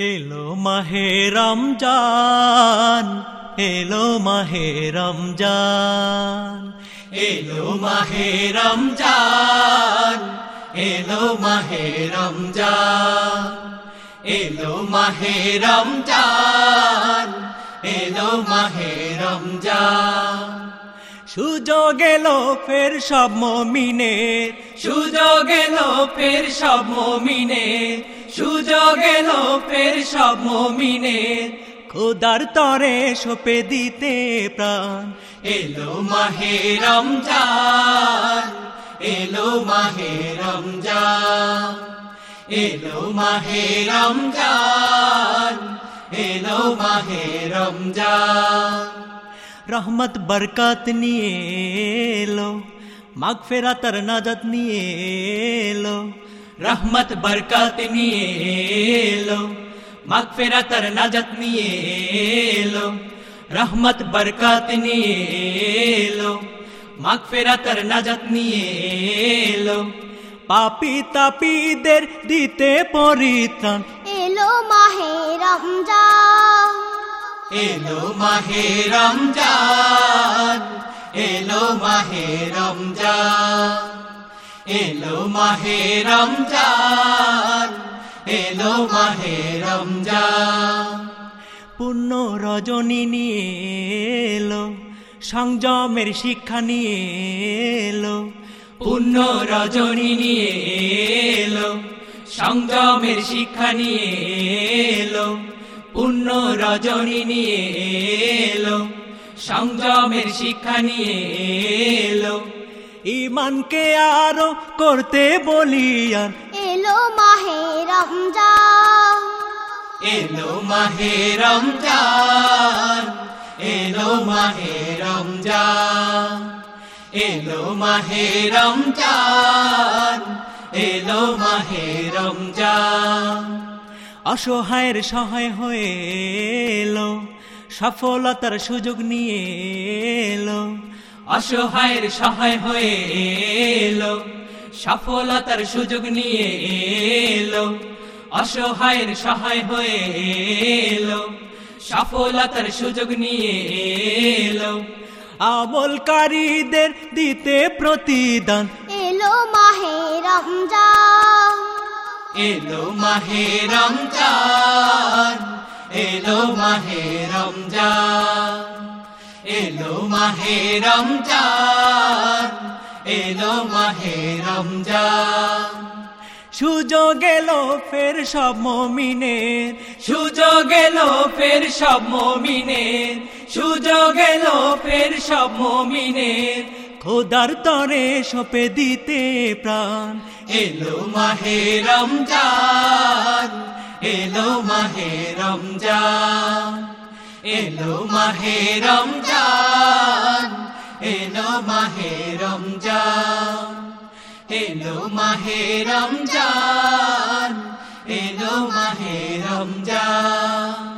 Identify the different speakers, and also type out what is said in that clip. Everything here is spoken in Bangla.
Speaker 1: এলো মাহে রমজান এলো মাহে রমজান। এলো মাহে রমজান এলো মাহে রমজান। এলো মাহে রমজান এলো মাহে রমজান। সুযোগ এলো ফের সব মমিনের। সুযোগ এলো ফের সব মমিনের। সুযোগ এলো ফের সব মমিনের খোদার তরে সোপে দিতে প্রাণ। এলো মাহে রমজান এলো মাহে রমজান এলো মাহে রমজান এলো মাহে রমজান। রহমত বরকত নিয়ে এলো মাগ ফেরাতার নাজাত নিয়ে এলো রহমত বরকত নিয়ে এলো। মাগ ফেরাতার নাজাত নিয়ে এলো। রহমত বরকত নিয়ে এলো। মাগ ফেরাতার নাজাত নিয়ে এলো। পাপি তাপিদের দিতে পরিত্রাণ।
Speaker 2: এলো মাহে রমজান।
Speaker 1: এলো মাহে রমজান। এলো মাহে রমজান। এলো মাহে রমজান এলো মাহে রমজান। পূর্ণ রজনী নিয়ে এলো সংযমের শিক্ষা নিয়ে এলো পূর্ণ রজনী নিয়ে এলো সংযমের শিক্ষা নিয়ে এলো পূর্ণ রজনী নিয়ে এলো সংযমের শিক্ষা নিয়ে এলো ইমানকে আরও করতে বলিয়ান।
Speaker 2: এলো মাহে রমজান।
Speaker 1: এলো মাহে রমজান এলো মাহে রমজান এলো মাহে রমজান এলো মাহে রমজান। অসহায়ের সহায় হয়ে এলো সফলতার সুযোগ নিয়ে অসহায়ের সহায় হয়ে এলো সফলতার সুযোগ নিয়ে এলো অসহায়ের সহায় হয়ে এলো সফলতার সুযোগ নিয়ে এলো। আমলকারীদের দিতে প্রতিদান।
Speaker 2: এলো মাহে রমজান।
Speaker 1: এলো মাহে রমজান এলো মাহে রমজান। এলো মাহে রমজান, এলো মাহে রমজান। সুযোগ এলো ফের সব মমিনের, সুযোগ এলো ফের সব মমিনের, সুযোগ এলো ফের সব মমিনের। খোদার তরে সপে দিতে প্রাণ। এলো মাহে রমজান, এলো মাহে রমজান। এলো মাহে রমজান এলো মাহে রমজান এলো মাহে রমজান এলো মাহে রমজান।